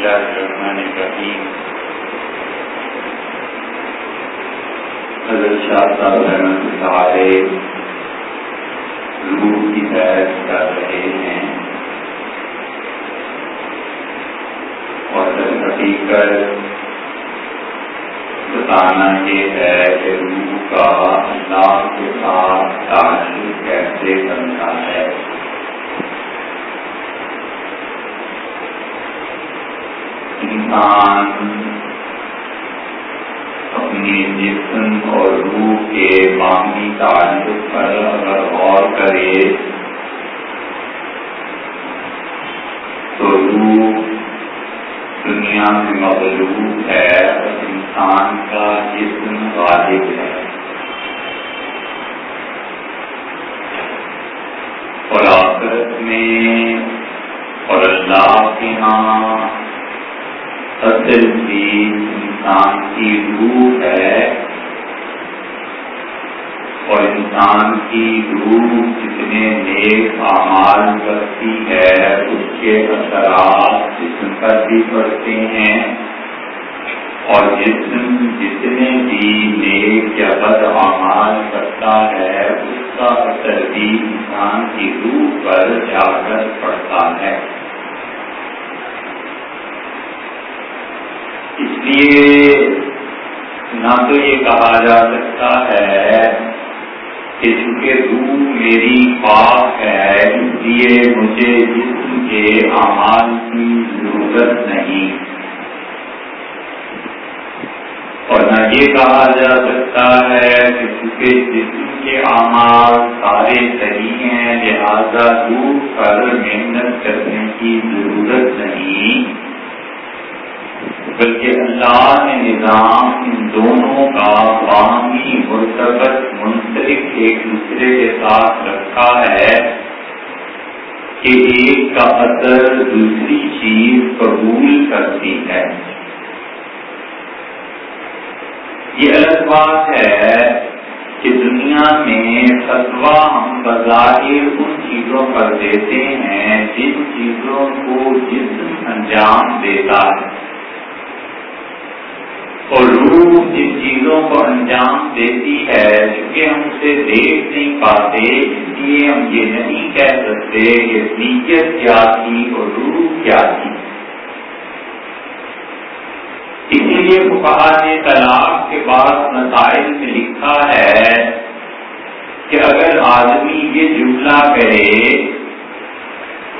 الله الرحمن الرحيم حضرت شاہ صاحب رحمت اللہ علیہ روح کی بحث کر رہے ہیں۔ اور حقیقت بتانا یہ ہے کہ روح کا اللہ کے ساتھ تعلق کیسے بنتا ہے۔ انسان اپنی جسم اور روح کے باقی تعلق پر اگر غور کرے تو روح دنیا میں مغلوب ہے اور انسان کا جسم غالب ہے۔ اور آخرت میں اور اللہ کے ہاں اصل چیز انسان کی روح ہے۔ اور انسان کی روح جتنے نیک اعمال کرتی ہے، اس کے اثرات جسم پر بھی پڑتے ہیں۔ اور جسم جتنے بھی نیک یا بد اعمال کرتا ہے، اس کا اثر بھی انسان کی روح پر جا کر پڑتا ہے۔ اس لیے نہ تو یہ کہا جا سکتا ہے کہ چونکہ روح میری پاک ہے، اس لیے مجھے جسم کے اعمال کی ضرورت نہیں۔ اور نہ یہ کہا جا سکتا ہے کہ چونکہ جسم کے اعمال سارے صحیح ہیں، لہذا روح پر محنت کرنے کی ضرورت نہیں۔ بلکہ اللہ نے نظام ان دونوں کا باہمی مرتبت منسلک ایک دوسرے کے ساتھ رکھا ہے کہ ایک کا اثر دوسری چیز قبول کرتی ہے۔ یہ الگ بات ہے کہ دنیا میں فتوا ہم بظاہر ان چیزوں پر دیتے ہیں جن چیزوں کو جسم انجام دیتا ہے۔ اور روح جن چیزوں کو انجام دیتی ہے، چونکہ ہم اسے دیکھ نہیں پاتے، اس لیے ہم یہ نہیں کہہ سکتے کہ نیت کیا تھی اور روح کیا تھی۔ اسی لیے نے طلاق کے بعد مسائل میں لکھا ہے کہ اگر آدمی یہ جملہ کرے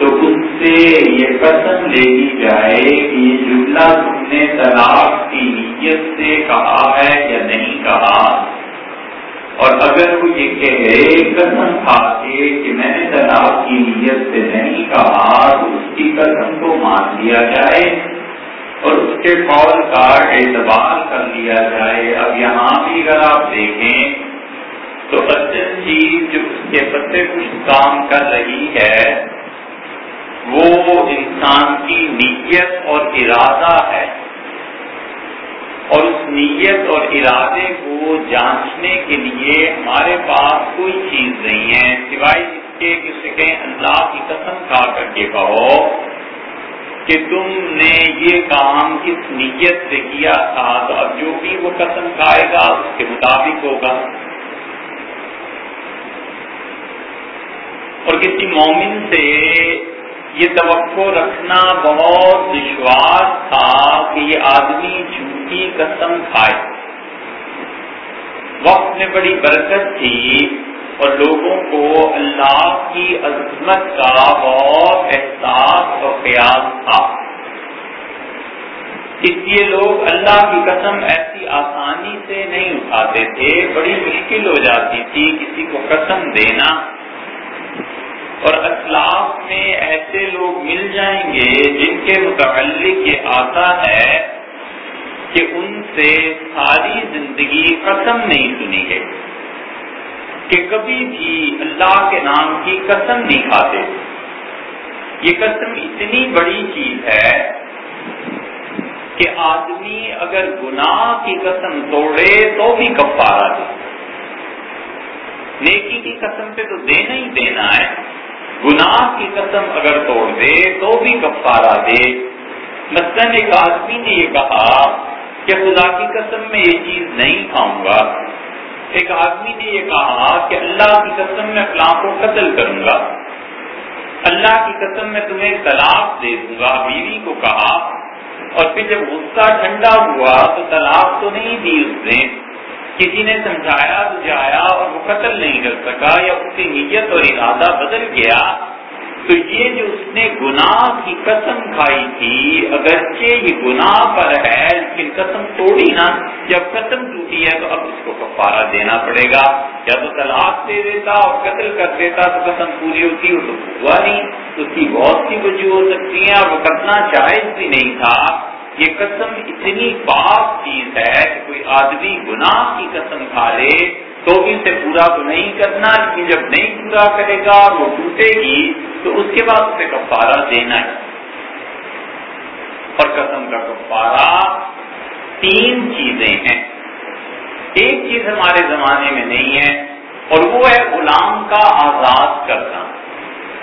تو اس سے یہ قسم لے لی جائے کہ یہ جملہ تم نے طلاق کی نیت سے کہا ہے یا نہیں کہا۔ اور اگر وہ یہ کہے، قسم کھا کے کہ میں نے طلاق کی نیت سے نہیں کہا، تو اس کی قسم کو مان لیا جائے اور اس کے قول کا اعتبار کر لیا جائے۔ اب یہاں بھی اگر آپ دیکھیں، تو اصل چیز جو اس کے پتے کچھ کام کر رہی ہے وہ انسان کی نیت اور ارادہ ہے۔ اور اس نیت اور ارادے کو جانچنے کے لیے ہمارے پاس کوئی چیز نہیں ہے، سوائے اس کے کسی کہ اللہ کی قسم کھا کر کے کہو کہ تم نے یہ کام کس نیت سے کیا تھا، تو اب جو بھی وہ قسم کھائے گا، اس کے مطابق ہوگا۔ اور کسی مومن سے یہ توقع رکھنا بہت وشواس تھا کہ یہ آدمی جھوٹی قسم کھائے۔ وقت میں بڑی برکت تھی اور لوگوں کو اللہ کی عظمت کا بہت احساس اور خیال تھا۔ اس لیے لوگ اللہ کی قسم ایسی آسانی سے نہیں اٹھاتے تھے، بڑی مشکل ہو جاتی تھی کسی کو قسم دینا۔ اور اسلاف میں ایسے لوگ مل جائیں گے جن کے متعلق یہ آتا ہے کہ ان سے ساری زندگی قسم نہیں سنی گئی، کہ کبھی بھی اللہ کے نام کی قسم نہیں کھاتے۔ یہ قسم اتنی بڑی چیز ہے کہ آدمی اگر گناہ کی قسم توڑے تو بھی کفارہ دے۔ نیکی کی قسم پہ تو دینا ہی دینا ہے۔ گناہ کی قسم اگر توڑ دے تو بھی کفارہ دے۔ مثلاً ایک آدمی نے یہ کہا کہ خدا کی قسم میں یہ چیز نہیں کھاؤں گا۔ ایک آدمی نے یہ کہا کہ اللہ کی قسم میں فلاں کو قتل کروں گا۔ اللہ کی قسم میں تمہیں طلاق دے دوں گا۔ بیوی کو کہا اور پھر جب غصہ ٹھنڈا ہوا تو طلاق تو نہیں دی اس نے۔ کسی نے سمجھایا بجایا اور وہ قتل نہیں کر سکا یا اس کی نیت اور ارادہ بدل گیا، تو یہ جو اس نے گناہ کی قسم کھائی تھی، اگرچہ یہ گناہ پر ہے، لیکن قسم توڑی نا، جب قسم ٹوٹی ہے تو اب اس کو کفارہ دینا پڑے گا۔ یا تو طلاق دے دیتا اور قتل کر دیتا تو قسم پوری ہوتی، وہ تو ہوا نہیں۔ اس کی بہت سی وجوہ ہو سکتی ہیں اور وہ کرنا جائز بھی نہیں تھا۔ یہ قسم اتنی پاک چیز ہے کہ کوئی آدمی گناہ کی قسم کھا لے تو بھی اسے پورا تو نہیں کرنا، لیکن جب نہیں پورا کرے گا، وہ ٹوٹے گی، تو اس کے بعد اسے کفارہ دینا ہے۔ اور قسم کا کفارہ تین چیزیں ہیں۔ ایک چیز ہمارے زمانے میں نہیں ہے، اور وہ ہے غلام کا آزاد کرنا۔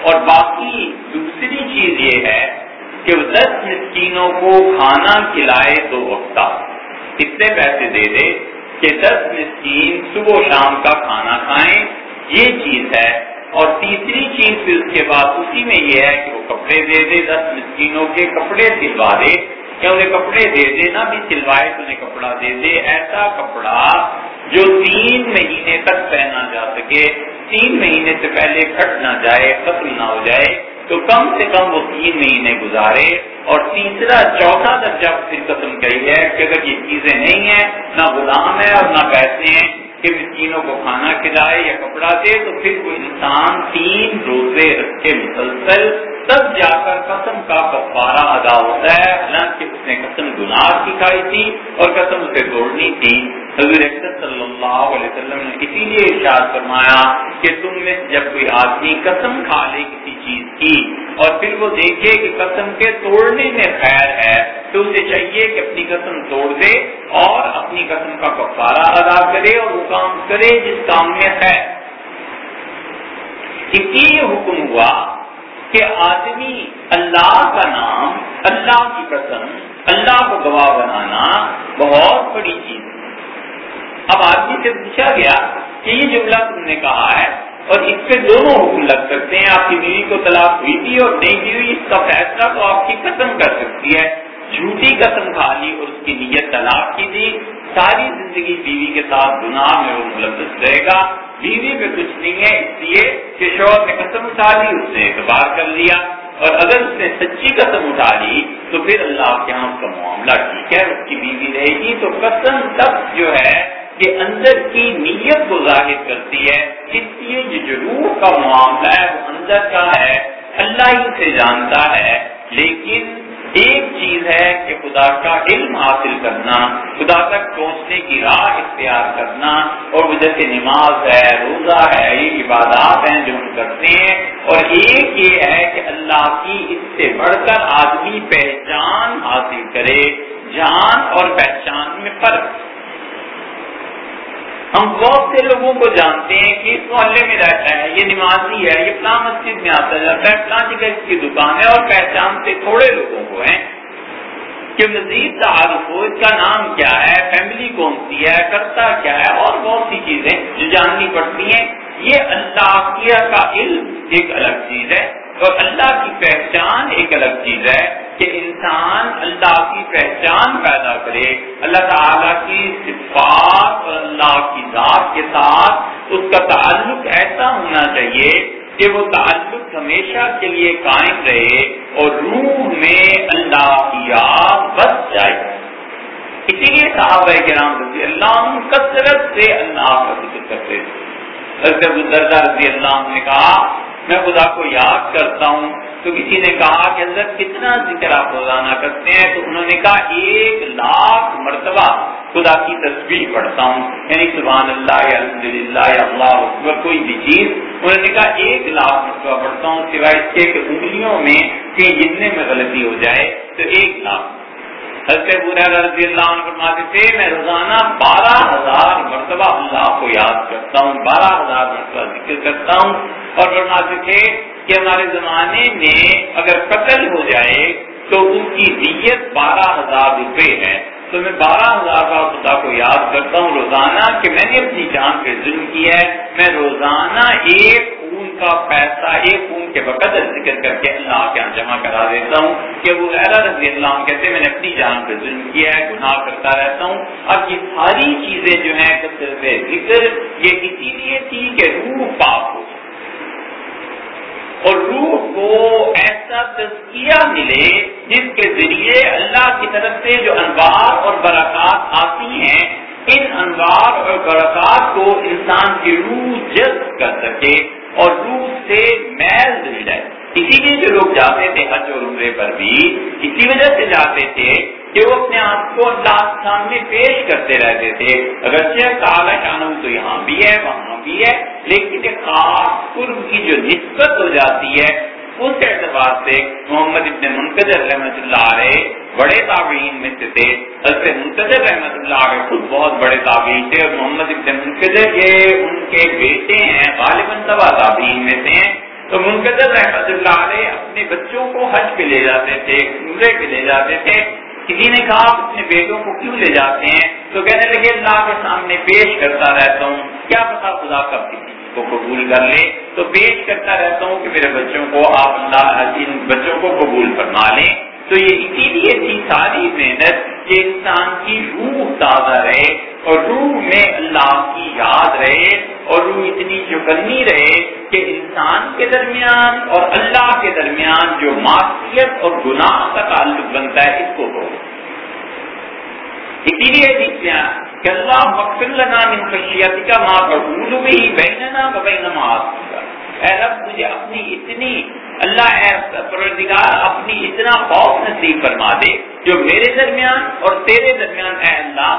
اور باقی دوسری چیز یہ ہے کہ وہ دس مسکینوں کو کھانا کھلائے دو وقتہ کتنے پیسے دے دے کہ دس مسکین صبح و شام کا کھانا کھائیں، یہ چیز ہے۔ اور تیسری چیز پھر اس کے بعد اسی میں یہ ہے کہ وہ کپڑے دے دے، دس مسکینوں کے کپڑے سلوا دے۔ یا انہیں کپڑے دے دے، نہ بھی سلوائے تو انہیں کپڑا دے دے۔ ایسا کپڑا جو تین مہینے تک پہنا جا سکے، تین مہینے سے پہلے کٹ نہ جائے ختم نہ ہو جائے۔ تو کم سے کم وہ تین مہینے گزارے اور تیسرا، چوتھا درجہ پھر قسم کری ہے کہ اگر یہ چیزیں نہیں ہیں، نہ غلام ہے اور نہ پیسے ہیں کہ مسکینوں کو کھانا کھلائے یا کپڑا دے، تو پھر وہ انسان تین روزے رکھے مسلسل تب جا کر قسم کا کفارہ ادا ہوتا ہے، حالانکہ اس نے قسم گناہ کی کھائی تھی اور قسم اسے توڑنی تھی۔ حضور صلی اللہ علیہ وسلم نے اسی لیے ارشاد فرمایا کہ تم میں جب کوئی آدمی قسم کھا لے کسی چیز کی اور پھر وہ دیکھے کہ قسم کے توڑنے میں خیر ہے، تو اسے چاہیے کہ اپنی قسم توڑ دے اور اپنی قسم کا کفارہ ادا کرے اور وہ کام کرے جس کام میں ہے۔ اس لیے حکم ہوا کہ آدمی اللہ کا نام، اللہ کی قسم، اللہ کو گواہ بنانا بہت بڑی چیز ہے۔ اب آدمی سے پوچھا گیا کہ یہ جملہ تم نے کہا ہے اور اس پہ دونوں حکم لگ سکتے ہیں، آپ کی بیوی کو طلاق ہوئی تھی اور نہیں دی ہوئی، اس کا فیصلہ تو آپ کی قسم کر سکتی ہے۔ جھوٹی قسم کھا لی اور اس کی نیت طلاق کی تھی ساری زندگی بیوی کے ساتھ گناہ میں وہ ملوث رہے گا۔ بیوی میں کچھ نہیں ہے، اس لیے کہ شوہر نے قسم اٹھا لی، اس نے اعتبار کر لیا۔ اور اگر اس نے سچی قسم اٹھا لی، تو پھر اللہ کے یہاں اس کا معاملہ ٹھیک ہے، اس کی بیوی رہے گی۔ تو قسم تب جو ہے کہ اندر کی نیت کو ظاہر کرتی ہے، اس لیے جو ضرور کا معاملہ ہے، وہ اندر کا ہے۔ اللہ ہی سے جانتا ہے، لیکن ایک چیز ہے کہ خدا کا علم حاصل کرنا، خدا تک پہنچنے کی راہ اختیار کرنا اور وہ جیسے نماز ہے، روزہ ہے، یہ عبادات ہیں جو ہم کرتے ہیں اور ایک یہ ہے کہ اللہ کی اس سے بڑھ کر آدمی پہچان حاصل کرے، جان اور پہچان میں فرق۔ ہم بہت سے لوگوں کو جانتے ہیں کہ اس محلے میں رہتا ہے، یہ نمازی ہے، یہ فلاں مسجد میں آتا جاتا ہے، فلاں جگہ اس کی دکان ہے اور پہچانتے تھوڑے لوگوں کو ہیں۔ کہ مزید تعارف ہو، اس کا نام کیا ہے فیملی کون سی ہے، کرتا کیا ہے، اور بہت سی چیزیں جو جاننی پڑتی ہیں۔ یہ اللہ کا علم ایک الگ چیز ہے۔ اور اللہ کی پہچان ایک الگ چیز ہے کہ انسان اللہ کی پہچان پیدا کرے۔ اللہ تعالیٰ کی صفات اور اللہ کی ذات کے ساتھ اس کا تعلق ایسا ہونا چاہیے کہ وہ تعلق ہمیشہ کے لیے قائم رہے اور روح میں اللہ کی یاد بس جائے۔ اسی لیے صحابہ کرام رضی اللہ کثرت سے اللہ کا ذکر کرتے تھے۔ رضی اللہ نے کہا میں خدا کو یاد کرتا ہوں۔ تو کسی نے کہا کہ حضرت کتنا ذکر آپ روزانہ کرتے ہیں؟ تو انہوں نے کہا ایک لاکھ مرتبہ خدا کی تصویر پڑھتا ہوں۔ یعنی سبحان اللہ، یا الحمد للہ یا اللہ اکبر، کوئی بھی چیز۔ انہوں نے کہا ایک لاکھ مرتبہ پڑھتا ہوں، سوائے اس کے کہ انگلیوں میں کہیں گننے میں غلطی ہو جائے تو ایک لاکھ۔ حضرت رضی اللہ عنہ فرماتے تھے، میں روزانہ بارہ ہزار مرتبہ اللہ کو یاد کرتا ہوں، بارہ ہزار مرتبہ ذکر کرتا ہوں۔ اور فرماتے تھے کہ ہمارے زمانے میں اگر قتل ہو جائے تو اس کی دیت بارہ ہزار روپے ہے۔ تو میں بارہ ہزار بار خدا کو یاد کرتا ہوں، روزانہ کہ میں نے اپنی جان پہ ظلم کیا ہے۔ میں روزانہ ایک خون کا پیسہ ایک خون کے وقت ذکر کر کے اللہ کے یہاں جمع کرا دیتا ہوں کہ وہ رضی اللہ عنہ کہتے میں نے اپنی جان پہ ظلم کیا ہے، گناہ کرتا رہتا ہوں۔ اب یہ ساری چیزیں جو ہیں ذکر، یہ اسی لیے تھی کہ روح پاک ہو۔ اور روح کو ایسا تزکیہ ملے جس کے ذریعے اللہ کی طرف سے جو انوار اور برکات آتی ہیں، ان انوار اور برکات کو انسان کی روح جذب کر سکے۔ اور روح سے میل مل جائے۔ اسی لیے جو لوگ جاتے تھے حج اور عمرے پر بھی، اسی وجہ سے جاتے تھے کہ وہ اپنے آپ کو اللہ سامنے پیش کرتے رہتے تھے۔ اگرچہ کالا شانم تو یہاں بھی ہے، وہاں بھی ہے، لیکن ایک خاص قرب کی جو نسبت ہو جاتی ہے، اس اعتبار سے محمد ابن منقدر رحمت اللہ علیہ بڑے تابعین میں سے تھے۔ حضرت منقدر رحمت اللہ علیہ خود بہت بڑے تابعین تھے اور محمد ابن منقدر یہ ان کے بیٹے ہیں، غالباً تبا تابعین میں سے ہیں۔ تو منقدر رحمت اللہ علیہ اپنے بچوں کو حج پہ لے جاتے تھے، عمرے پہ لے جاتے تھے۔ کسی نے کہا آپ اپنے بیٹوں کو کیوں لے جاتے ہیں؟ تو کہنے لگے، اللہ کے سامنے پیش کرتا رہتا ہوں۔ کیا پتا خدا کب کسی کو قبول کر لے۔ تو پیش کرتا رہتا ہوں کہ میرے بچوں کو آپ اللہ ان بچوں کو قبول فرما لیں۔ تو یہ اسی لیے تھی ساری محنت کہ انسان کی روح تازہ رہے اور روح میں اللہ کی یاد رہے اور روح اتنی چکنی رہے کہ انسان کے درمیان اور اللہ کے درمیان جو معاشیت اور گناہ کا تعلق بنتا ہے، اس کو ہو اسی لیے جیتے کہ اللہ مقصد لنا من خشیت کا ماں بھول بھی بہننا بہنما اے رب، مجھے اپنی اتنی اللہ پروردگار اپنی اتنا خوف نصیب فرما دے جو میرے درمیان اور تیرے درمیان اے اللہ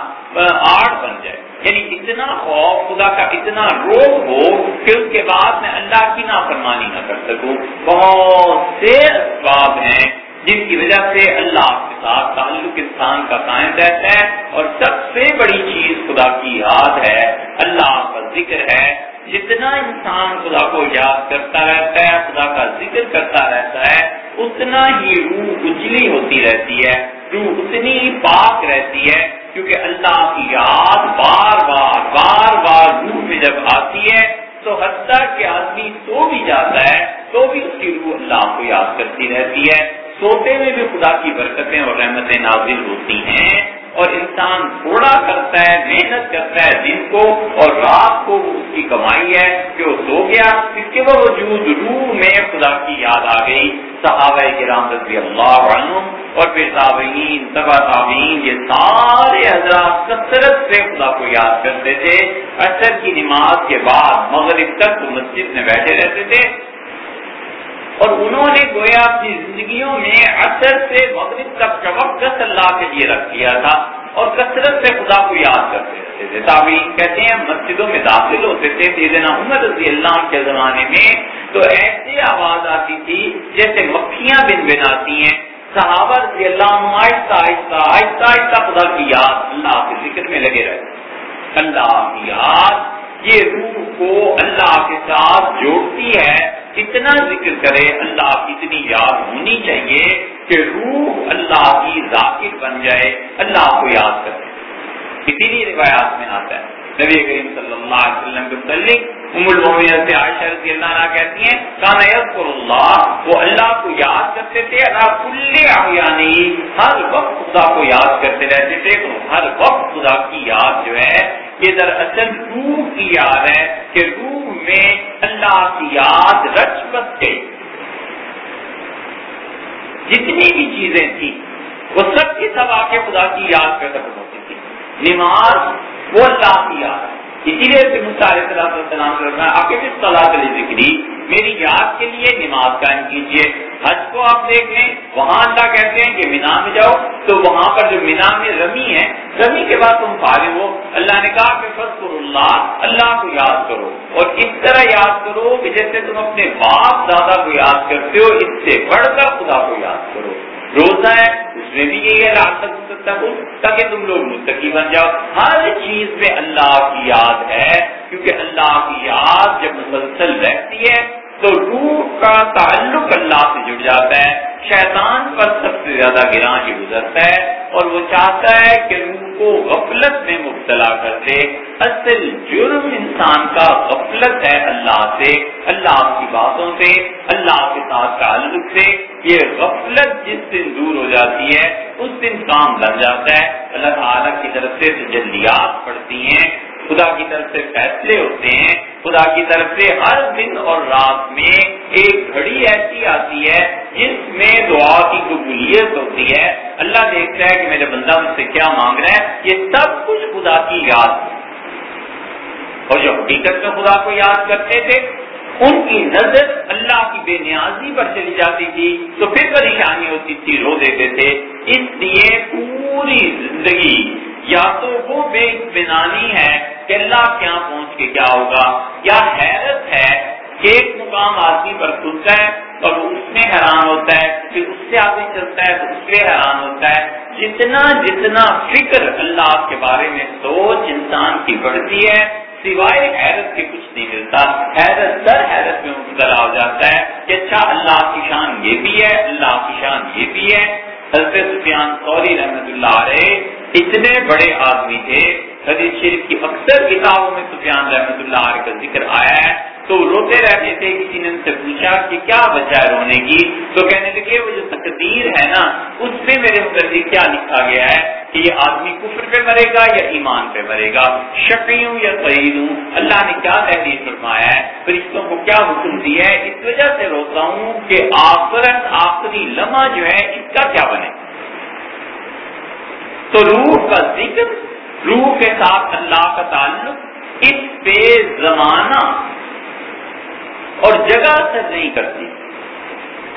آڑ بن جائے۔ یعنی اتنا خوف خدا کا، اتنا روگ ہو کہ اس کے بعد میں اللہ کی نافرمانی نہ کر سکوں۔ بہت سے اسباب ہیں جن کی وجہ سے اللہ کے ساتھ تعلق انسان کا قائم رہتا ہے اور سب سے بڑی چیز خدا کی یاد ہے، اللہ کا ذکر ہے۔ جتنا انسان خدا کو یاد کرتا رہتا ہے خدا کا ذکر کرتا رہتا ہے، اتنا ہی روح اجلی ہوتی رہتی ہے، روح اتنی ہی پاک رہتی ہے، کیونکہ اللہ کی یاد بار بار بار بار روح میں جب آتی ہے، تو حتیٰ کہ آدمی سو بھی جاتا ہے، تو بھی اس کی روح اللہ کو یاد کرتی رہتی ہے۔ سوتے میں بھی خدا کی برکتیں اور رحمتیں نازل ہوتی ہیں۔ اور انسان تھوڑا کرتا ہے، محنت کرتا ہے دن کو اور رات کو اس کی کمائی ہے کہ وہ سو گیا۔ اس کے باوجود روح میں خدا کی یاد آ گئی۔ صحابہ کرام رضی اللہ عنہ اور پھر تابعین تبا تابعین، یہ سارے حضرات کثرت سے خدا کو یاد کرتے تھے۔ اثر کی نماز کے بعد مغرب تک مسجد میں بیٹھے رہتے تھے۔ اور انہوں نے گویا اپنی زندگیوں میں اثر سے مغرب تک کا وقت اللہ کے لیے رکھ دیا تھا اور کثرت سے خدا کو یاد کرتے رہتے تھے۔ کہتے ہیں مسجدوں میں داخل ہوتے تھے سیدنا عمر رضی اللہ کے زمانے میں، تو ایسی آواز آتی تھی جیسے مکھیاں بن بن آتی ہیں۔ صحابہ رضی اللہ آہستہ آہستہ آہستہ آہستہ خدا کی یاد، اللہ کے ذکر میں لگے رہتے۔ اللہ کی یاد یہ روح کو اللہ کے ساتھ جوڑتی ہے اتنا ذکر کرے اللہ کی اتنی یاد ہونی چاہیے کہ روح اللہ کی ذاکر بن جائے، اللہ کو یاد کرے۔ اسی لیے روایات میں آتا ہے۔ نبی کریم صلی اللہ علیہ وسلم کے متعلق ام سے عائشہ رضی اللہ عنہ کہتی ہیں، کانا یذکر اللہ، وہ اللہ کو یاد کرتے تھے اللہ کل احیانی ہر وقت خدا کو یاد کرتے رہتے تھے۔ تو ہر وقت خدا کی یاد جو ہے یہ دراصل روح کی یاد ہے کہ روح میں اللہ کی یاد رچ بس گئی جتنی بھی چیزیں تھیں، وہ سب کی سب آ کے خدا کی یاد پہ ختم ہوتی تھی نماز، وہ اللہ کی یاد ہے۔ اسی لیے السلام آپ کے صلاح ذکری میری یاد کے لیے نماز قائم کیجیے حج کو آپ دیکھ لیں، وہاں اللہ کہتے ہیں کہ مینا میں جاؤ، تو وہاں پر جو مینا میں رمی ہے، رمی کے بعد تم فارغ ہو، اللہ نے کہا کہ فض اللہ اللہ کو یاد کرو، اور اس طرح یاد کرو کہ جیسے تم اپنے باپ دادا کو یاد کرتے ہو، اس سے بڑھ کر خدا کو یاد کرو۔ روزہ ہے، اس میں بھی یہی ہے، رات تک تاکہ تم لوگ مستقی بن جاؤ۔ ہر چیز میں اللہ کی یاد ہے، کیونکہ اللہ کی یاد جب مسلسل رہتی ہے، تو روح کا تعلق اللہ سے جڑ جاتا ہے۔ شیطان پر سب سے زیادہ گراں ہی گزرتا ہے۔ اور وہ چاہتا ہے کہ روح کو غفلت میں مبتلا کر دے۔ اصل جرم انسان کا غفلت ہے اللہ سے، اللہ کی باتوں سے، اللہ کے ساتھ تعلق سے۔ یہ غفلت جس دن دور ہو جاتی ہے، اس دن کام لگ جاتا ہے۔ اللہ تعالیٰ کی طرف سے تجلیات پڑتی ہیں۔ خدا کی طرف سے فیصلے ہوتے ہیں، خدا کی طرف سے ہر دن اور رات میں ایک گھڑی ایسی آتی ہے جس میں دعا کی قبولیت ہوتی ہے۔ اللہ دیکھتا ہے کہ میرے بندہ مجھ سے کیا مانگ رہا ہے۔ یہ سب کچھ خدا کی یاد اور جو حقیقت میں خدا کو یاد کرتے تھے۔ ان کی نظر اللہ کی بے نیازی پر چلی جاتی تھی۔ تو پھر پریشانی ہوتی تھی، رو دیتے تھے۔ اس لیے پوری زندگی یا تو وہ بے اطمینانی ہے کہ اللہ کیا پہنچ کے کیا ہوگا؟ یا حیرت ہے کہ ایک مقام آدمی پر کھلتا ہے اور اس میں حیران ہوتا ہے پھر اس سے آگے چلتا ہے تو اس سے حیران ہوتا ہے۔ جتنا جتنا فکر اللہ کے بارے میں سوچ انسان کی بڑھتی ہے، سوائے حیرت کے کچھ نہیں ملتا۔ حیرت در حیرت میں مبتلا ہو جاتا ہے کہ اچھا اللہ کی شان یہ بھی ہے، اللہ کی شان یہ بھی ہے۔ حضرت سفیان سوری رحمت اللہ علیہ اتنے بڑے آدمی تھے، حدیث شریف کی اکثر کتابوں میں سفیان رحمت اللہ علیہ کا ذکر آیا ہے۔ تو روتے رہتے تھے، کسی نے ان سے پوچھا کہ کیا وجہ ہے رونے کی؟ تو کہنے لگے، وہ جو تقدیر ہے نا، اس میں میرے مقدر کیا لکھا گیا ہے؟ کہ یہ آدمی کفر پہ مرے گا یا ایمان پہ مرے گا؟ شقی ہوں یا سعید اللہ نے کیا تحریر فرمایا ہے؟ فرشتوں کو کیا حکم دیا ہے؟ اس وجہ سے روتا ہوں کہ آخرت آخری لمحہ جو ہے، اس کا کیا بنے؟ تو روح کا ذکر، روح کے ساتھ اللہ کا تعلق، اس پہ زمانہ اور جگہ سے نہیں کرتی۔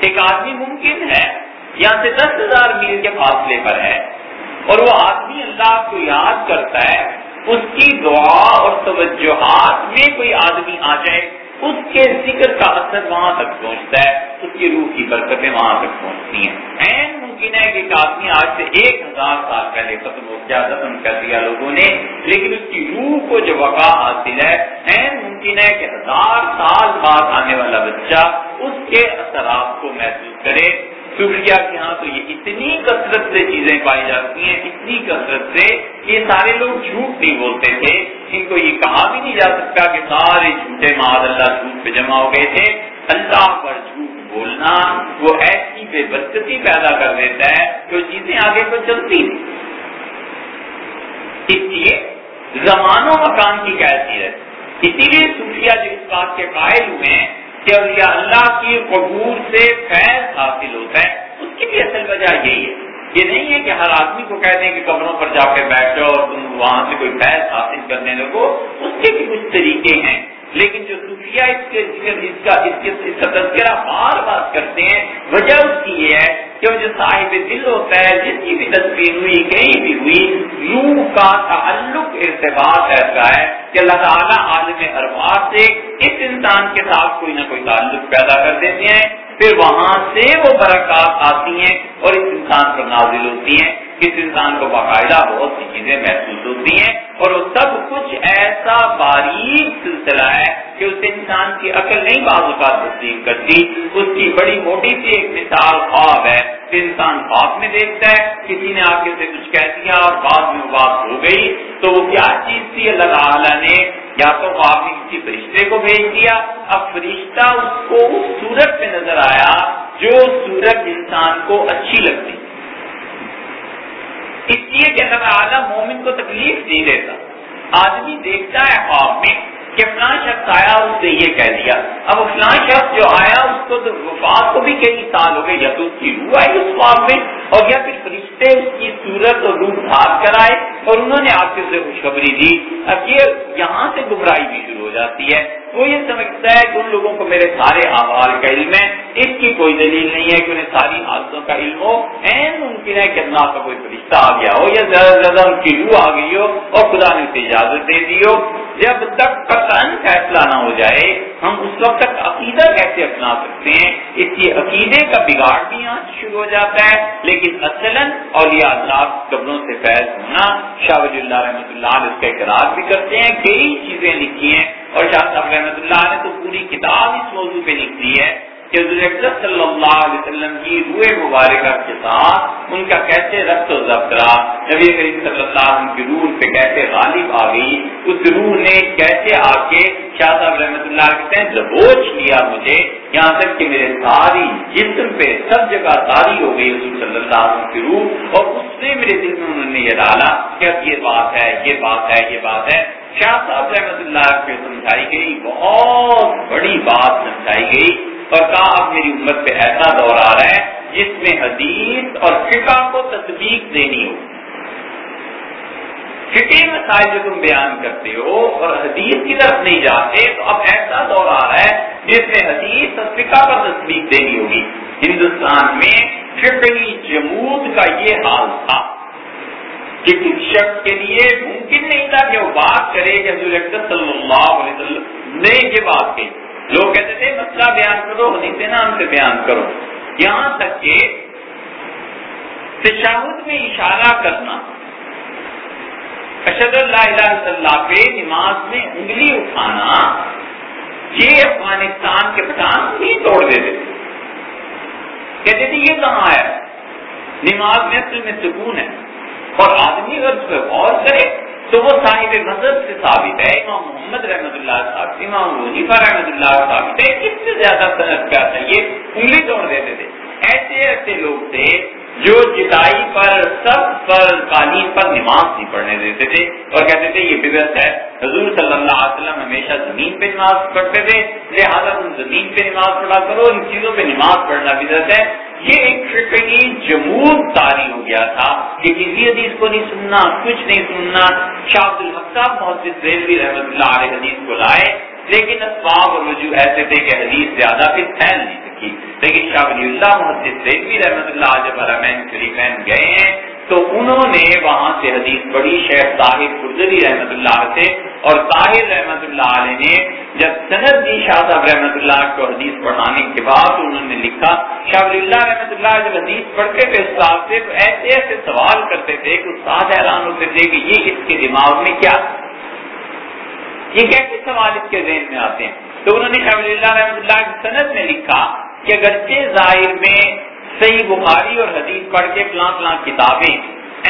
ایک آدمی ممکن ہے، یہاں سے دس ہزار میل کے فاصلے پر ہے۔ اور وہ آدمی اللہ کو یاد کرتا ہے، اس کی دعا اور توجہات میں کوئی آدمی آ جائے، اس کے ذکر کا اثر وہاں تک پہنچتا ہے، اس کی روح کی برکتیں وہاں تک پہنچتی ہیں۔ این ممکن ہے کہ ایک آدمی آج سے ایک ہزار سال پہلے ختم ہو گیا دفن کر دیا لوگوں نے، لیکن اس کی روح کو جو وقع حاصل ہے این ممکن ہے کہ ہزار سال بعد آنے والا بچہ اس کے اثرات کو محسوس کرے۔ صوفیہ کے ہاں تو یہ اتنی کثرت سے چیزیں پائی جاتی ہیں، اتنی کثرت سے یہ سارے لوگ جھوٹ نہیں بولتے تھے۔ ان کو یہ کہا بھی نہیں جا سکتا کہ سارے جھوٹے معذ اللہ جھوٹ پہ جمع ہو گئے تھے۔ اللہ پر جھوٹ بولنا وہ ایسی بے برکتی پیدا کر دیتا ہے کہ وہ چیزیں آگے پر چلتی نہیں۔ اس لیے زمان و مکان کی کیسی ہے۔ اسی لیے صوفیہ جو اس بات کے قائل ہوئے ہیں کہ اللہ کی قبور سے فیض حاصل ہوتا ہے۔ اس کی بھی اصل وجہ یہی ہے۔ یہ نہیں ہے کہ ہر آدمی کو کہتے ہیں کہ قبروں پر جا کے بیٹھ جاؤ اور تم وہاں سے کوئی فیض حاصل کرنے لگو۔ اس کے بھی کچھ طریقے ہیں۔ لیکن جو صوفیہ اس کے اس کا اس کے اس کا تذکرہ بار بار کرتے ہیں، وجہ اس کی یہ ہے کہ وہ جو صاحب دل ہوتا ہے، جس کی بھی تصویر ہوئی، کہیں بھی ہوئی روح کا تعلق ارتباط ایسا ہے کہ اللہ تعالیٰ عالم ارباب سے اس انسان کے ساتھ کوئی نہ کوئی تعلق پیدا کر دیتے ہیں، پھر وہاں سے وہ برکات آتی ہیں اور اس انسان پر نازل ہوتی ہیں۔ کس انسان کو باقاعدہ بہت سی چیزیں محسوس ہوتی ہیں اور وہ سب کچھ ایسا باریک سلسلہ ہے کہ اس انسان کی عقل نہیں بعض اوقات تسلیم کرتی۔ اس کی بڑی موٹی سی ایک مثال خواب ہے۔ انسان خواب میں دیکھتا ہے، کسی نے آ کے اسے کچھ کہہ دیا اور بعد میں وہ بات ہو گئی۔ تو وہ کیا چیز تھی؟ اللہ تعالیٰ نے یا تو خواب نے کسی فرشتے کو بھیج دیا؟ اب فرشتہ اس کو اس سورت میں نظر آیا جو سورت انسان کو اچھی لگتی۔ اس لیے کہ اللہ تعالیٰ مومن کو تکلیف نہیں دیتا۔ آدمی دیکھتا ہے خواب میں کہ فلاں شخص آیا اس نے یہ کہہ دیا۔ اب فلاں شخص جو آیا اس کو تو وفات کو بھی کئی سال ہو گئے یا کی روح آئی اس خواب میں اور یا پھر فرشتے اس کی صورت اور روح دھار کر آئے اور انہوں نے آپ کے اسے خوشخبری دی۔ اب یہ یہاں سے گمراہی بھی شروع ہو جاتی ہے۔ وہ یہ سمجھتا ہے کہ ان لوگوں کو میرے سارے احوال کا علم ہے۔ اس کی کوئی دلیل نہیں ہے کہ انہیں ساری حادثوں کا علم ہو۔ این ممکن ہے کہ اللہ کا کوئی فرشتہ آ گیا ہو یا زیادہ زیادہ ان کی روح آ گئی ہو اور خدا نے اسے اجازت دے دی ہو۔ جب تک قطن فیصلہ نہ ہو جائے، ہم اس وقت تک عقیدہ کیسے اپنا سکتے ہیں؟ اس کی عقیدے کا بگاڑ بھی یہاں شروع ہو جاتا ہے، لیکن اصلاً اولیاء اللہ قبروں سے فیض ہونا شاہ ولی اللہ رحمۃ اللہ علیہ اس کا اقرار بھی کرتے ہیں، کئی چیزیں لکھی ہیں اور شاہ صاحب رحمۃ اللہ نے تو پوری کتاب اس موضوع پہ لکھ دی ہے کہ حضرت صلی اللہ علیہ وسلم کی روح مبارکہ کے ساتھ ان کا کیسے رقص و ضبط رہا؟ نبی کریم صلی اللہ علیہ وسلم کی روح پہ کیسے غالب آ گئی؟ اس روح نے کیسے آ کے شاہ صاحب رحمۃ اللہ کہتے ہیں دبوچ لیا مجھے؟ یہاں تک کہ میرے ساری جسم پہ سب جگہ تاری ہو گئی حضور صلی اللہ علیہ وسلم کی روح اور اس نے میرے دل میں انہوں نے یہ ڈالا کہ اب یہ بات ہے، یہ بات ہے، یہ بات ہے۔ شاہ صاحب رحمۃ اللہ پہ سمجھائی گئی، بہت بڑی بات سمجھائی گئی۔ اور کہا، اب میری امت پہ ایسا دور آ رہا ہے جس میں حدیث اور فقہ کو تصدیق دینی ہو۔ فقہ مسائل جو تم بیان کرتے ہو اور حدیث کی طرف نہیں جاتے، تو اب ایسا دور آ رہا ہے جس میں حدیث اور فقہ پر تصدیق دینی ہوگی۔ ہندوستان میں فقہی جمود کا یہ حال تھا کہ کسی شخص کے لیے ممکن نہیں تھا کہ وہ بات کرے کہ حضور صلی اللہ علیہ وسلم نے یہ بات کہی۔ لوگ کہتے تھے، مسئلہ بیان کرو، حدیث نام سے بیان کرو۔ یہاں تک کہ تشاہد میں اشارہ کرنا اشد اللہ الہ اللہ پہ نماز میں انگلی اٹھانا، یہ افغانستان کے پٹھان ہی توڑ دیتے تھے کہتے تھے، یہ کہاں ہے؟ نماز میں اصل میں سکون ہے۔ اور آدمی اگر اس پہ غور کرے تو وہ صاحب مذہب سے ثابت ہے۔ امام محمد رحمۃ اللہ صاحب، امام وظیفہ رحمۃ اللہ ثابت ہے اس سے زیادہ صنعت کیا چاہیے انگلی توڑ دیتے تھے۔ ایسے ایسے لوگ تھے جو جدائی پر، سب پر قالین پر نماز نہیں پڑھنے دیتے تھے۔ اور کہتے تھے یہ بگت ہے۔ حضور صلی اللہ علیہ وسلم ہمیشہ زمین پہ نماز پڑھتے تھے۔ لہٰذا تم زمین پہ نماز پڑھا کرو، ان چیزوں پہ نماز پڑھنا بدت ہے۔ یہ ایک فکری جمود تاری ہو گیا تھا کہ کسی حدیث کو نہیں سننا، کچھ نہیں سننا۔ شاہ الحق صاحب محدث ریلوی رحمۃ اللہ علیہ حدیث کو لائے، لیکن اسباب اور رجوع ایسے تھے کہ حدیث زیادہ پھر پھیل نہیں۔ سکی لیکن شاہ ولی اللہ محدث ریلوی رحمۃ اللہ جب حرمین شریفین گئے ہیں، تو انہوں نے وہاں سے حدیث پڑھی، شیخ طاہر قرضی رحمۃ اللہ سے۔ اور طاہر رحمۃ اللہ علیہ نے جب سند دی، شاہ صاحب رحمۃ اللہ کو حدیث پڑھانے کے بعد انہوں نے لکھا۔ شاہ ولی اللہ رحمۃ اللہ جب حدیث پڑھتے تھے، استاد سے تو ایسے ایسے سوال کرتے تھے کہ استاد حیران ہوتے تھے کہ یہ اس کے دماغ میں کیا؟ یہ کیسے سوال اس کے ذہن میں آتے ہیں؟ تو انہوں نے شاہ ولی اللہ رحمۃ اللہ کی سند میں لکھا۔ کہ اگرچہ ظاہر میں صحیح بخاری اور حدیث پڑھ کے فلاں فلاں کتابیں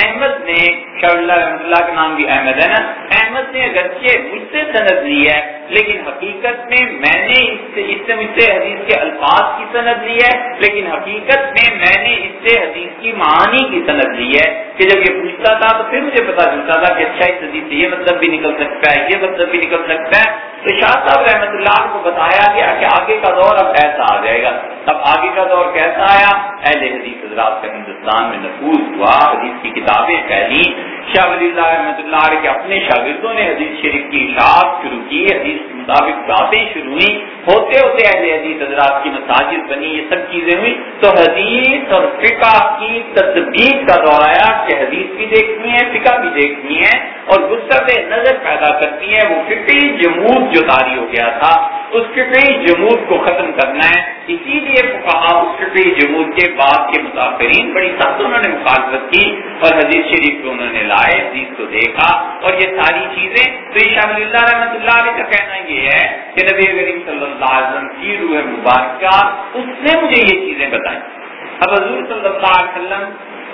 احمد نے شاہ اللہ رحمۃ اللہ کا نام بھی احمد ہے نا؟ احمد نے اگرچہ مجھ سے سند لی ہے، لیکن حقیقت میں میں نے اس سے اس سے مجھ سے حدیث کے الفاظ کی سند لی ہے، لیکن حقیقت میں میں نے اس سے حدیث کی معانی کی سند لی ہے کہ جب یہ پوچھتا تھا تو پھر مجھے پتا چلتا تھا کہ اچھا اس حدیث سے یہ مطلب بھی نکل سکتا ہے، یہ مطلب بھی نکل سکتا ہے۔ تو شاہ صاحب رحمۃ اللہ کو بتایا گیا کہ آگے کا دور اب ایسا آ جائے گا۔ اب آگے کا دور کیسا آیا؟ اہل حدیث حضرات کا ہندوستان میں نفوذ ہوا، حدیث کی کتابیں پھیلی شاہ ولی اللہ رحمۃ اللہ کے اپنے شاگردوں نے حدیث شریف کی اشاعت شروع کی، حدیث کے مطابق باتیں شروع ہوئی ہوتے ہوتے اہل حدیث، حضرات کی مساجد بنی، یہ سب چیزیں ہوئی تو حدیث اور فقہ کی تصدیق کا دور آیا کہ حدیث بھی دیکھنی ہے، فقہ بھی دیکھنی ہے اور غصہ نظر پیدا کرتی ہے۔ وہ فکری جمود جو تاری ہو گیا تھا، اس فکری جمود کو ختم کرنا ہے۔ اسی لیے کہا اس فکری جمود کے بعد کے مسافرین بڑی سخت انہوں نے مخالفت کی اور حدیث شریف کو انہوں نے لائے حدیث کو دیکھا اور یہ ساری چیزیں تو شاہ اللہ رحمۃ اللہ علیہ کا کہنا یہ ہے کہ نبی کریم صلی اللہ علیہ وسلم کی روح مبارکہ اس نے مجھے یہ چیزیں بتائیں۔ اب حضور صلی اللہ علیہ وسلم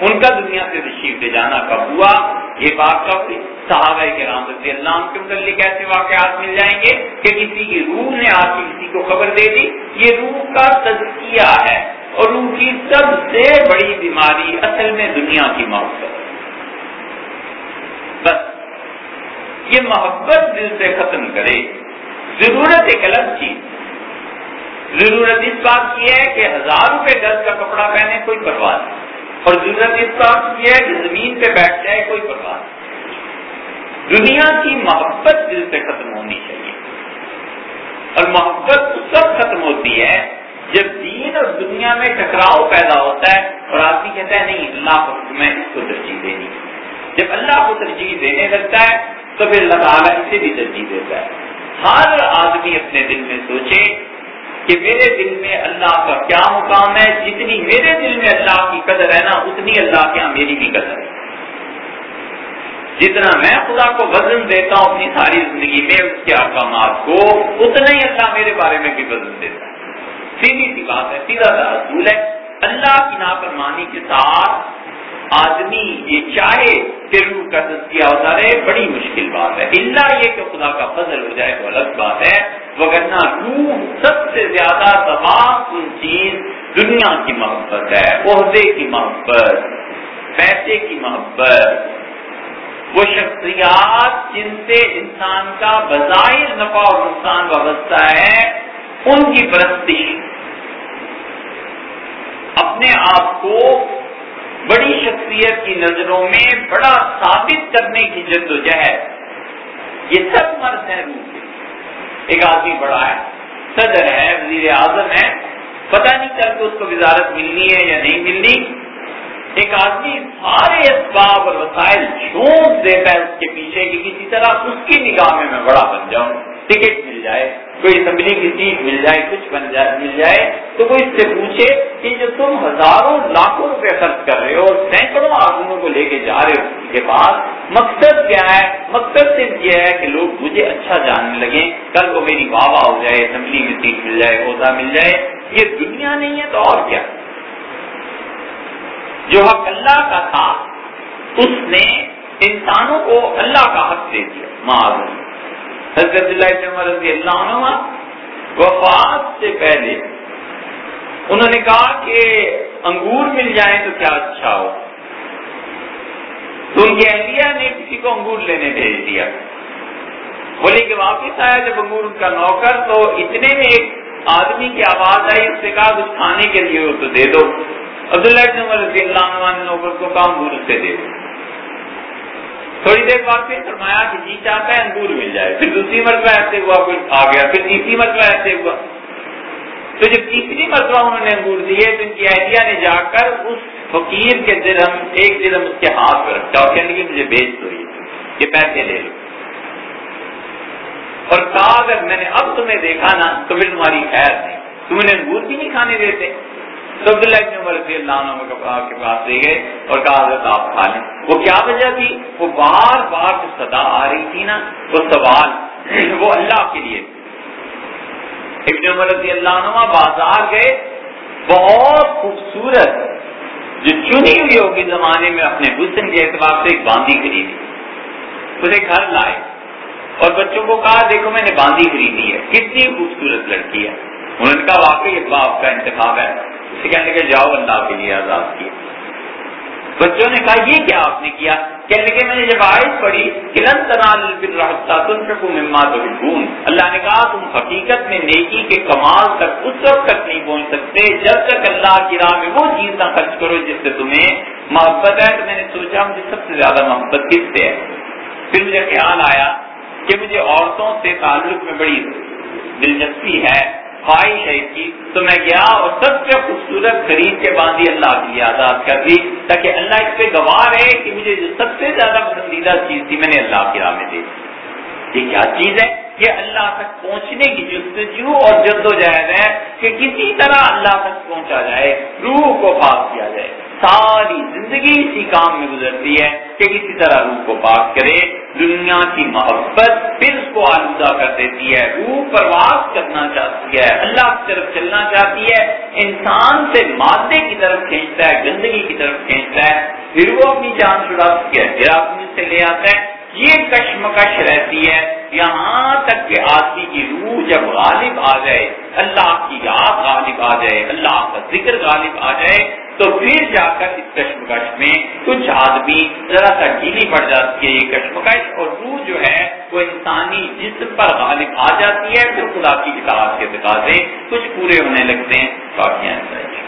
ان کا دنیا سے تشریف لے جانا کب ہوا؟ یہ بات کب ہوئی صحابہ کے رام رضی اللہ کے متعلق ایسے واقعات مل جائیں گے کہ کسی کی روح نے آ کے کسی کو خبر دے دی؟ یہ روح کا تزکیہ ہے اور روح کی سب سے بڑی بیماری اصل میں دنیا کی محبت بس یہ محبت دل سے ختم کرے۔ ضرورت ایک الگ چیز۔ ضرورت اس بات کی ہے کہ ہزار روپے گز کا کپڑا پہنے کوئی پرواہ نہیں۔ اور ضرورت اس بات کی ہے کہ زمین پہ بیٹھ جائے کوئی پرواہ دنیا کی محبت دل سے ختم ہونی چاہیے۔ اور محبت سب ختم ہوتی ہے جب دین اور دنیا میں ٹکراؤ پیدا ہوتا ہے اور آدمی کہتا ہے نہیں، اللہ کو میں اس کو ترجیح دینی۔ جب اللہ کو ترجیح دینے لگتا ہے تو پھر اللہ تعالیٰ اسے بھی ترجیح دیتا ہے۔ ہر آدمی اپنے دل میں سوچے کہ میرے دل میں اللہ کا کیا مقام ہے، جتنی میرے دل میں اللہ کی قدر ہے نا، اتنی اللہ کے یہاں میری بھی قدر ہے۔ جتنا میں خدا کو وزن دیتا ہوں اپنی ساری زندگی میں، اس کے احکامات کو، اتنا ہی اللہ میرے بارے میں بھی وزن دیتا ہے۔ سیدھی سی بات ہے، سیدھا سا اصول ہے۔ اللہ کی نافرمانی کے ساتھ آدمی یہ چاہے کہ روح کا تجزیہ ہوتا رہے، بڑی مشکل بات ہے۔ اللہ یہ کہ خدا کا فضل ہو جائے تو الگ بات ہے۔ وغیرہ روح سب سے زیادہ تمام چیز دنیا کی محبت ہے، عہدے کی محبت، پیسے کی محبت۔ وہ شخصیات جن سے انسان کا بظاہر نفع اور نقصان وابستہ ہے، ان کی پرستش اپنے آپ کو بڑی شخصیت کی نظروں میں بڑا ثابت کرنے کی جد و جہد یہ سب مرض ہے روح ایک آدمی بڑا ہے، صدر ہے وزیر اعظم ہے۔ پتہ نہیں چل کے اس کو وزارت ملنی ہے یا نہیں ملنی۔ ایک آدمی سارے اسباب اور وسائل جھونک دیتا ہے اس کے پیچھے کہ کسی طرح اس کی نگاہ میں میں بڑا بن جاؤں۔ ٹکٹ مل جائے، کوئی اسمبلی کی سیٹ مل جائے، کچھ بن جائے مل جائے، تو وہ اس سے پوچھے کہ جو تم ہزاروں، لاکھوں روپے خرچ کر رہے ہو سینکڑوں آدمیوں کو لے کے جا رہے ہو اس کے پاس، مقصد کیا ہے؟ مقصد صرف یہ ہے کہ لوگ مجھے اچھا جاننے لگے کل کو میری واہ ہو جائے اسمبلی میں سیٹ مل جائے، عہدہ مل جائے، یہ دنیا نہیں ہے تو اور کیا؟ جو حق اللہ کا تھا، اس نے انسانوں کو اللہ کا حق دے دیا معذ حضرت اللہ رضی اللہ عنہ وفات سے پہلے انہوں نے کہا کہ انگور مل جائیں تو کیا اچھا ہو؟ تو ان کی اہلیہ نے کسی کو انگور لینے بھیج دیا۔ بولے کہ واپس آیا جب انگور ان کا نوکر تو اتنے میں ایک آدمی کی آواز آئی، اس سے کہا کچھ کھانے کے لیے ہو تو دے دو۔ عبداللہ ابن عمر رضی اللہ عنہ نے نوکر کو کہا، انگور سے دے دو۔ تھوڑی دیر بعد پھر فرمایا کہ جی چاہتا ہے انگور مل جائے۔ پھر دوسری مرتبہ ایسے ہوا کوئی آ گیا۔ پھر تیسری مرتبہ ایسے ہوا۔ تو جب تیسری مرتبہ انہوں نے انگور دیے، تو ان کی اہلیہ نے جا کر اس فقیر کے دل ایک دل اس کے ہاتھ پہ رکھا اور کہنے لگے، مجھے بیچ دو یہ۔ پیسے لے لو۔ اور کہا، اگر میں نے اب تمہیں دیکھا نا، تو پھر تمہاری خیر نہیں۔ تم نے انگور بھی نہیں کھانے دیتے۔ تو عبداللہ ابن عمر رضی اللہ عنہ کے پاس لے گئے اور کہا، حضرت آپ کھا لیں۔ وہ کیا وجہ تھی؟ وہ بار بار جو صدا آ رہی تھی نا، وہ سوال وہ اللہ کے لیے۔ ابن عمر رضی اللہ عنہ بازار گئے، بہت خوبصورت، جو چنی ہوئی ہوگی زمانے میں اپنے حسن کے اعتبار سے ایک باندھی خریدی۔ اسے گھر لائے اور بچوں کو کہا، دیکھو میں نے باندھی خریدی ہے، کتنی خوبصورت لڑکی ہے۔ انہوں نے کہا، واقعی آپ کا انتخاب ہے۔ اسے کہنے کے جاؤ اللہ کے لیے آزاد کیا بچوں نے کہا، یہ کیا آپ نے کیا؟ کہنے کے میں نے جب آیت پڑھی کہ لن تنال مما تو اللہ نے کہا، تم حقیقت میں نیکی کے کمال تک اس وقت تک نہیں پہنچ سکتے جب تک اللہ کی راہ میں وہ چیز نہ خرچ کرو جس سے تمہیں محبت ہے۔ تو میں نے سوچا، مجھے سب سے زیادہ محبت کس سے ہے؟ پھر مجھے خیال آیا کہ مجھے عورتوں سے تعلق میں بڑی دلچسپی ہے۔ خواہش ہے اس کی، تو میں گیا اور سب سے خوبصورت خرید کے باندھی اللہ کے لیے آزاد کر دی، تاکہ اللہ اس پہ گواہ رہے کہ مجھے جو سب سے زیادہ پسندیدہ چیز تھی، میں نے اللہ کی راہ میں دے دی یہ کیا چیز ہے؟ یہ اللہ تک پہنچنے کی جستجو اور جد و جہد ہے کہ کسی طرح اللہ تک پہنچا جائے، روح کو پاک کیا جائے۔ ساری زندگی اسی کام میں گزرتی ہے کہ کسی طرح روح کو پاک کرے۔ دنیا کی محبت پھر اس کو آلودہ کر دیتی ہے۔ روح پرواز کرنا چاہتی ہے، اللہ کی طرف چلنا چاہتی ہے۔ انسان سے مادے کی طرف کھینچتا ہے، گندگی کی طرف کھینچتا ہے۔ پھر وہ اپنی جان چھڑا سکے پھر اپنی سے لے آتا ہے۔ یہ کشمکش رہتی ہے، یہاں تک کہ آدمی کی روح جب غالب آ جائے، اللہ کی یاد غالب آ جائے، اللہ کا ذکر غالب آ جائے، تو پھر جا کر اس کشمکش میں کچھ آدمی ذرا سا ڈھیلی پڑ جاتی ہے یہ کشمکش اور روح جو ہے وہ انسانی جسم پر غالب آ جاتی ہے، پھر خدا کی اطاعت کے تقاضے کچھ پورے ہونے لگتے ہیں